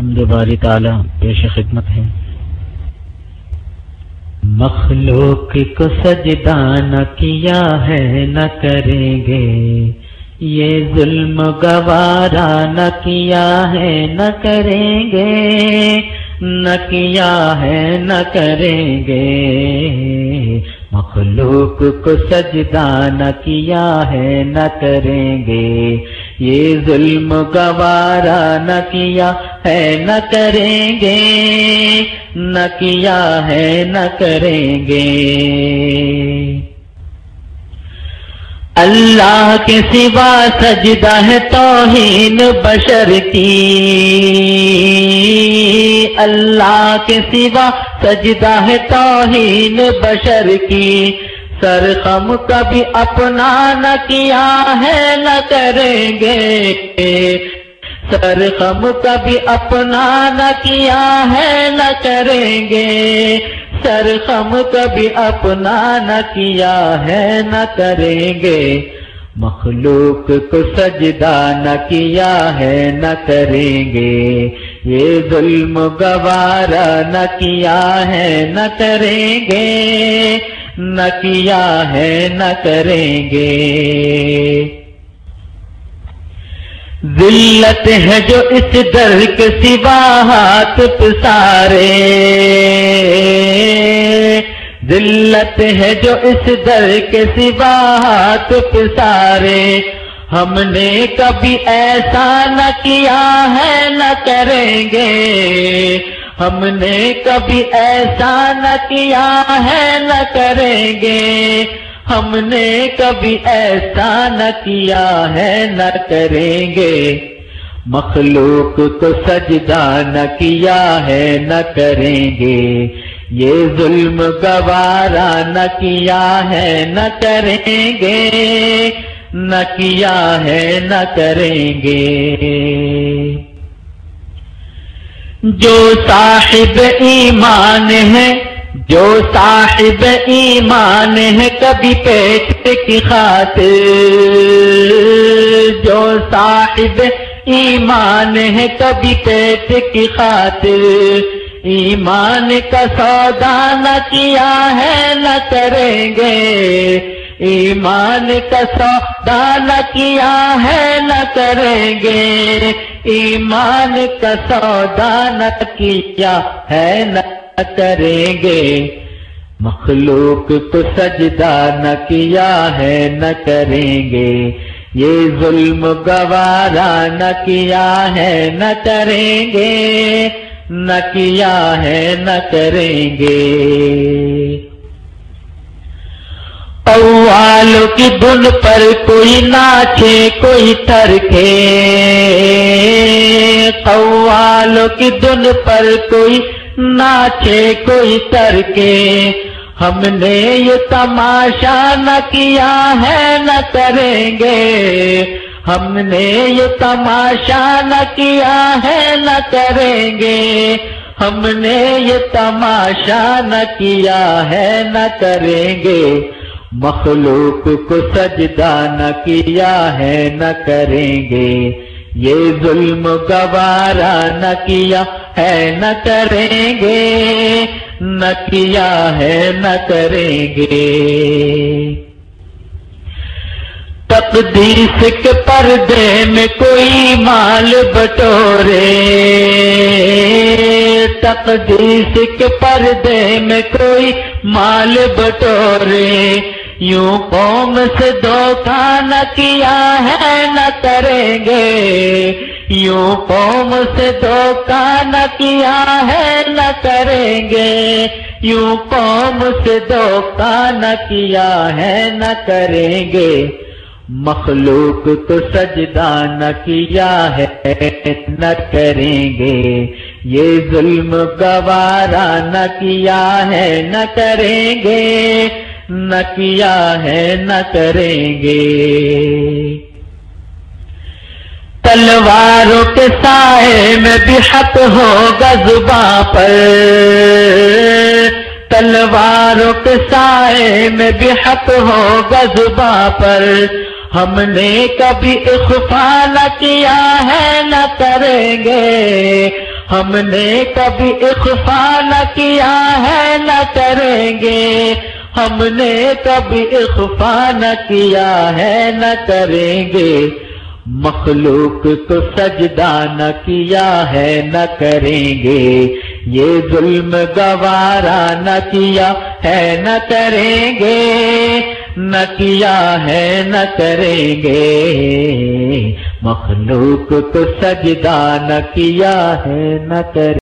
حمد باری تعالی، پیش خدمت ہے۔ مخلوق کو سجدہ نہ کیا ہے، نہ کریں گے۔ یہ ظلم گوارا نہ کیا ہے، نہ کریں گے۔ نہ کیا ہے، نہ کریں گے۔ مخلوق کو سجدہ نہ کیا ہے، نہ کریں گے۔ یہ ظلم گوارا نہ کیا ہے، نہ کریں گے۔ نہ کیا ہے، نہ کریں گے۔ اللہ کے سوا سجدہ ہے توہین بشر کی۔ اللہ کے سوا سجدہ ہے توہین بشر کی۔ سر خم کبھی اپنا نہ کیا ہے، نہ کریں گے۔ سر خم کبھی اپنا نہ کیا ہے، نہ کریں گے۔ سر خم کبھی اپنا نہ کیا ہے، نہ کریں گے۔ مخلوق کو سجدہ نہ کیا ہے، نہ کریں گے۔ یہ ظلم گوارا نہ کیا ہے، نہ کریں گے۔ نہ کیا ہے نہ کریں گے۔ ذلت ہے جو اس در کے سوا ہاتھ پسارے۔ ذلت ہے جو اس در کے سوا ہاتھ پسارے۔ ہم نے کبھی ایسا نہ کیا ہے نہ کریں گے۔ ہم نے کبھی ایسا نہ کیا ہے، نہ کریں گے۔ ہم نے کبھی ایسا نہ کیا ہے، نہ کریں گے۔ مخلوق کو سجدہ نہ کیا ہے، نہ کریں گے۔ یہ ظلم گوارا نہ کیا ہے، نہ کریں گے۔ نہ کیا ہے، نہ کریں گے۔ جو صاحب ایمان ہے، جو صاحب ایمان ہے، کبھی پیٹ کی خاطر۔ جو صاحب ایمان ہے، کبھی پیٹ کی خاطر۔ ایمان کا سودا نہ کیا ہے، نہ کریں گے۔ ایمان کا سودا نہ کیا ہے نہ کریں گے؟ ایمان کا سودا نہ کیا ہے نہ کریں گے؟ مخلوق کو سجدہ نہ کیا ہے نہ کریں گے؟ یہ ظلم گوارا نہ کیا ہے نہ کریں گے؟ نہ کیا ہے نہ کریں گے؟ اوالوں کی دن پر کوئی ناچے، کوئی ترکے۔ قوالوں کی دن پر کوئی ناچے، کوئی ترکے۔ ہم نے یہ تماشا نہ کیا ہے، نہ کریں گے۔ ہم نے یہ تماشا نہ کیا ہے، نہ کریں گے۔ ہم نے یہ تماشا نہ کیا ہے، نہ کریں گے۔ مخلوق کو سجدہ نہ کیا ہے، نہ کریں گے۔ یہ ظلم گوارا نہ کیا ہے، نہ کریں گے۔ نہ کیا ہے، نہ کریں گے۔ تقدیس کے پردے میں کوئی مال بٹورے۔ تقدیس کے پردے میں کوئی مال بٹورے۔ یوں قوم سے دھوکہ نہ کیا ہے، نہ کریں گے۔ یوں قوم سے دھوکہ نہ کیا ہے، نہ کریں گے۔ یوں قوم سے دھوکہ نہ کیا ہے، نہ کریں گے۔ مخلوق تو سجدہ نہ کیا ہے، نہ کریں گے۔ یہ ظلم گوارا نہ کیا ہے، نہ کریں گے۔ نہ کیا ہے، نہ کریں گے۔ تلواروں کے سائے میں بھی حق ہوگا زباں پر۔ تلواروں کے سائے میں بھی حق ہوگا زباں پر۔ ہم نے کبھی اخفا نہ کیا ہے، نہ کریں گے۔ ہم نے کبھی اخفا نہ کیا ہے، نہ کریں گے۔ ہم نے کبھی اخفا نہ کیا ہے، نہ کریں گے۔ مخلوق کو سجدہ نہ کیا ہے، نہ کریں گے۔ یہ ظلم گوارا نہ کیا ہے، نہ کریں گے۔ نہ کیا ہے، نہ کریں گے۔ مخلوق کو سجدہ نہ کیا ہے، نہ کریں